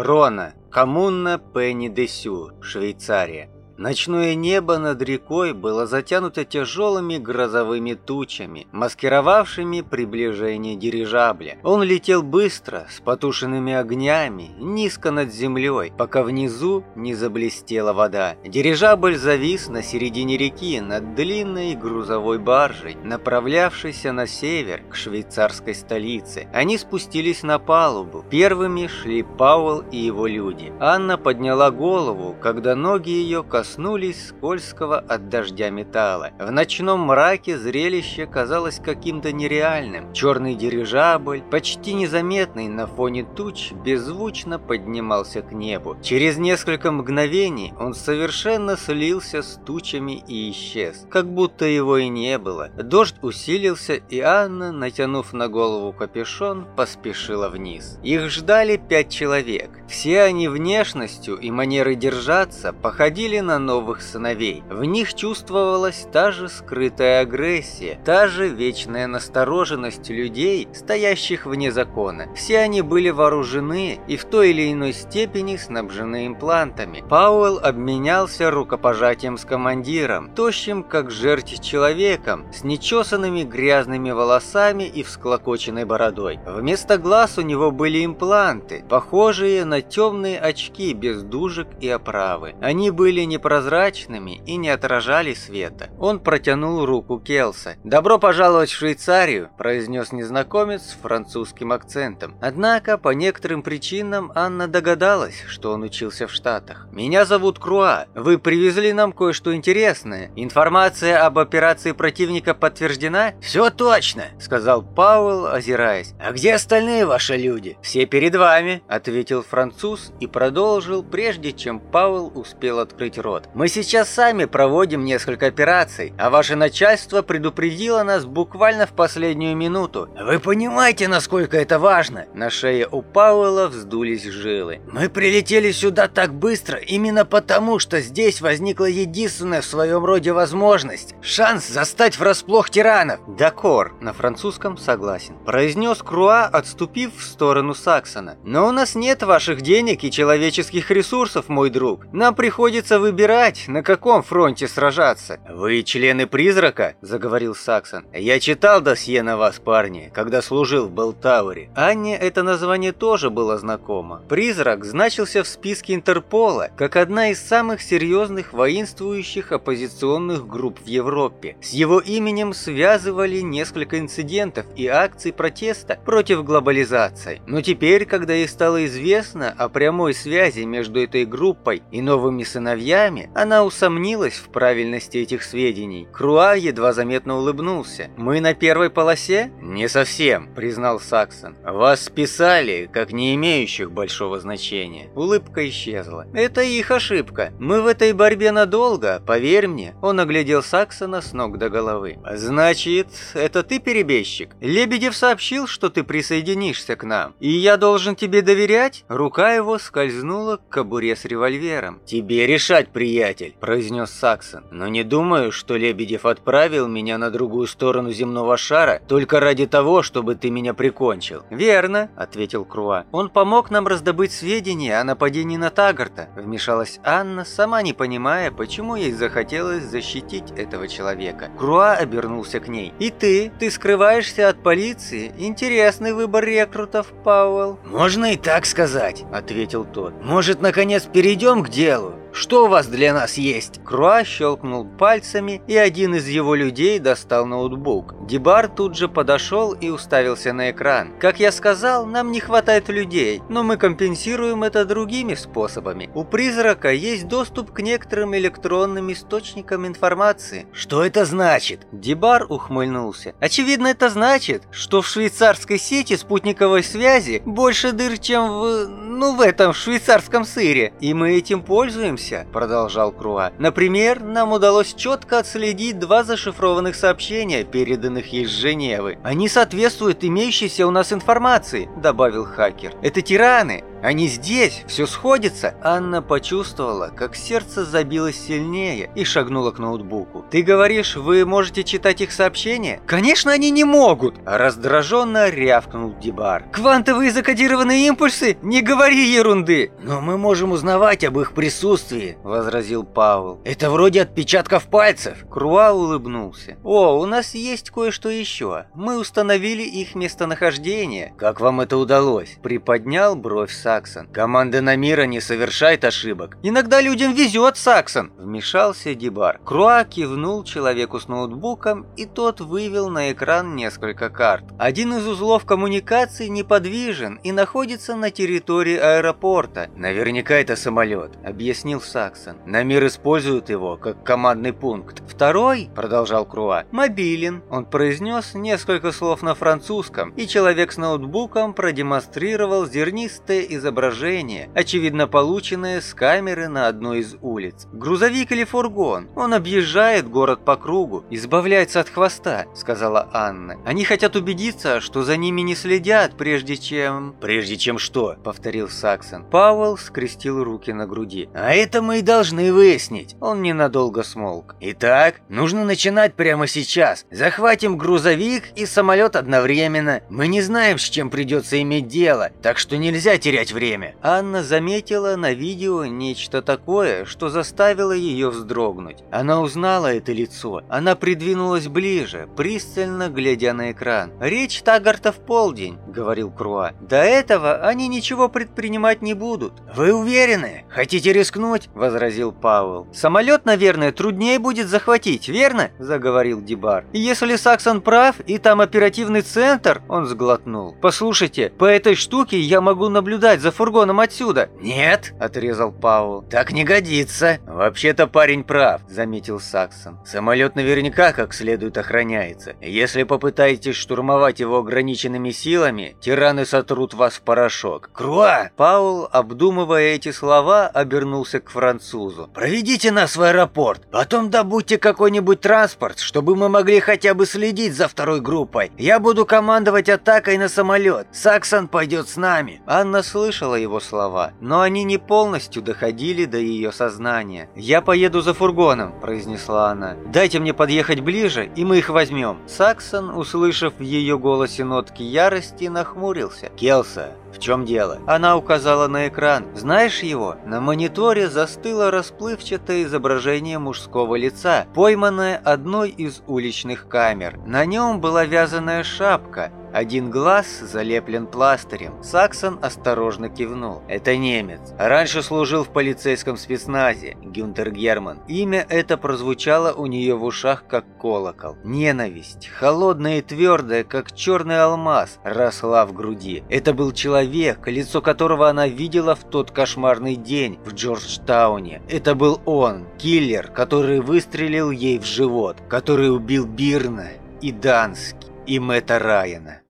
Рона, коммуна Пенни-де-Сю, Швейцария. Ночное небо над рекой было затянуто тяжелыми грозовыми тучами, маскировавшими приближение дирижабля. Он летел быстро, с потушенными огнями, низко над землей, пока внизу не заблестела вода. Дирижабль завис на середине реки над длинной грузовой баржей, направлявшейся на север, к швейцарской столице. Они спустились на палубу. Первыми шли Пауэлл и его люди. Анна подняла голову, когда ноги ее коснулись коснулись скользкого от дождя металла. В ночном мраке зрелище казалось каким-то нереальным. Черный дирижабль, почти незаметный на фоне туч, беззвучно поднимался к небу. Через несколько мгновений он совершенно слился с тучами и исчез, как будто его и не было. Дождь усилился, и Анна, натянув на голову капюшон, поспешила вниз. Их ждали пять человек. Все они внешностью и манерой держаться походили на новых сыновей. В них чувствовалась та же скрытая агрессия, та же вечная настороженность людей, стоящих вне закона. Все они были вооружены и в той или иной степени снабжены имплантами. Пауэлл обменялся рукопожатием с командиром, тощим как жерть человеком, с нечесанными грязными волосами и всклокоченной бородой. Вместо глаз у него были импланты, похожие на темные очки без дужек и оправы. Они были не непрозрачными и не отражали света. Он протянул руку Келса. «Добро пожаловать в Швейцарию», – произнес незнакомец с французским акцентом. Однако, по некоторым причинам, Анна догадалась, что он учился в Штатах. «Меня зовут Круа. Вы привезли нам кое-что интересное. Информация об операции противника подтверждена?» «Все точно», – сказал Пауэлл, озираясь. «А где остальные ваши люди?» «Все перед вами», – ответил француз и продолжил, прежде чем Пауэлл успел открыть рот рот. Мы сейчас сами проводим несколько операций, а ваше начальство предупредило нас буквально в последнюю минуту. Вы понимаете, насколько это важно? На шее у Пауэлла вздулись жилы. Мы прилетели сюда так быстро именно потому, что здесь возникла единственная в своем роде возможность. Шанс застать врасплох тиранов. Дакор, на французском согласен. Произнес Круа, отступив в сторону Саксона. Но у нас нет ваших денег и человеческих ресурсов, мой друг. Нам приходится выбирать выбирать, на каком фронте сражаться. Вы члены призрака, заговорил Саксон. Я читал досье на вас, парни, когда служил в Белтауэре. Анне это название тоже было знакомо. Призрак значился в списке Интерпола как одна из самых серьезных воинствующих оппозиционных групп в Европе. С его именем связывали несколько инцидентов и акций протеста против глобализации. Но теперь, когда ей стало известно о прямой связи между этой группой и новыми сыновьями, глазами, она усомнилась в правильности этих сведений. Круа едва заметно улыбнулся. «Мы на первой полосе?» «Не совсем», — признал Саксон. «Вас списали, как не имеющих большого значения». Улыбка исчезла. «Это их ошибка. Мы в этой борьбе надолго, поверь мне». Он оглядел Саксона с ног до головы. «Значит, это ты перебежчик? Лебедев сообщил, что ты присоединишься к нам. И я должен тебе доверять?» Рука его скользнула к кобуре с револьвером. «Тебе решать, приятель», – произнес Саксон. «Но не думаю, что Лебедев отправил меня на другую сторону земного шара только ради того, чтобы ты меня прикончил». «Верно», – ответил Круа. «Он помог нам раздобыть сведения о нападении на Тагарта», – вмешалась Анна, сама не понимая, почему ей захотелось защитить этого человека. Круа обернулся к ней. «И ты? Ты скрываешься от полиции? Интересный выбор рекрутов, Пауэлл». «Можно и так сказать», – ответил тот. «Может, наконец перейдем к делу? Что у вас для нас есть?» Круа щелкнул пальцами, и один из его людей достал ноутбук. Дебар тут же подошел и уставился на экран. «Как я сказал, нам не хватает людей, но мы компенсируем это другими способами. У призрака есть доступ к некоторым электронным источникам информации». «Что это значит?» Дебар ухмыльнулся. «Очевидно, это значит, что в швейцарской сети спутниковой связи больше дыр, чем в... ну в этом швейцарском сыре. И мы этим пользуемся ошибся», – продолжал Круа. «Например, нам удалось четко отследить два зашифрованных сообщения, переданных из Женевы. Они соответствуют имеющейся у нас информации», – добавил хакер. «Это тираны. Они здесь, все сходится. Анна почувствовала, как сердце забилось сильнее и шагнула к ноутбуку. Ты говоришь, вы можете читать их сообщения? Конечно, они не могут. Раздраженно рявкнул Дебар. Квантовые закодированные импульсы? Не говори ерунды. Но мы можем узнавать об их присутствии, возразил Паул. Это вроде отпечатков пальцев. Круа улыбнулся. О, у нас есть кое-что еще. Мы установили их местонахождение. Как вам это удалось? Приподнял бровь Саксон. Команда Намира не совершает ошибок. Иногда людям везет, Саксон. Вмешался Дебар. Круа кивнул человеку с ноутбуком, и тот вывел на экран несколько карт. Один из узлов коммуникации неподвижен и находится на территории аэропорта. Наверняка это самолет, объяснил Саксон. Намир использует его как командный пункт. Второй, продолжал Круа, мобилен. Он произнес несколько слов на французском, и человек с ноутбуком продемонстрировал зернистое изображение, очевидно полученное с камеры на одной из улиц. Грузовик или фургон. Он объезжает город по кругу, избавляется от хвоста, сказала Анна. Они хотят убедиться, что за ними не следят, прежде чем... Прежде чем что? Повторил Саксон. Пауэлл скрестил руки на груди. А это мы и должны выяснить. Он ненадолго смолк. Итак, нужно начинать прямо сейчас. Захватим грузовик и самолет одновременно. Мы не знаем, с чем придется иметь дело, так что нельзя терять время. Анна заметила на видео нечто такое, что заставило ее вздрогнуть. Она узнала это лицо. Она придвинулась ближе, пристально глядя на экран. «Речь Тагарта в полдень», — говорил Круа. «До этого они ничего предпринимать не будут». «Вы уверены? Хотите рискнуть?» — возразил Пауэлл. «Самолет, наверное, труднее будет захватить, верно?» — заговорил Дебар. «Если Саксон прав, и там оперативный центр...» — он сглотнул. «Послушайте, по этой штуке я могу наблюдать за фургоном отсюда». «Нет», — отрезал Пауэлл. «Так не годится». «Вообще-то парень прав», — заметил Саксон. «Самолет наверняка как следует охраняется. Если попытаетесь штурмовать его ограниченными силами, тираны сотрут вас в порошок». «Круа!» Паул, обдумывая эти слова, обернулся к французу. «Проведите нас в аэропорт, потом добудьте какой-нибудь транспорт, чтобы мы могли хотя бы следить за второй группой. Я буду командовать атакой на самолет. Саксон пойдет с нами». Анна слышала его слова, но они не полностью доходили до ее сознания. «Я поеду за фургоном», – произнесла она. «Дайте мне подъехать ближе, и мы их возьмем». Саксон, услышав в ее голосе нотки ярости, нахмурился. «Келса, в чем дело? Она указала на экран. Знаешь его? На мониторе застыло расплывчатое изображение мужского лица, пойманное одной из уличных камер. На нем была вязаная шапка, один глаз залеплен пластырем. Саксон осторожно кивнул. Это немец. Раньше служил в полицейском спецназе. Гюнтер Герман. Имя это прозвучало у нее в ушах, как колокол. Ненависть, холодная и твердая, как черный алмаз, росла в груди. Это был человек, лицо которого она видела в тот кошмарный день в Джорджтауне. Это был он, киллер, который выстрелил ей в живот, который убил Бирна и Дански и Мэтта Райана.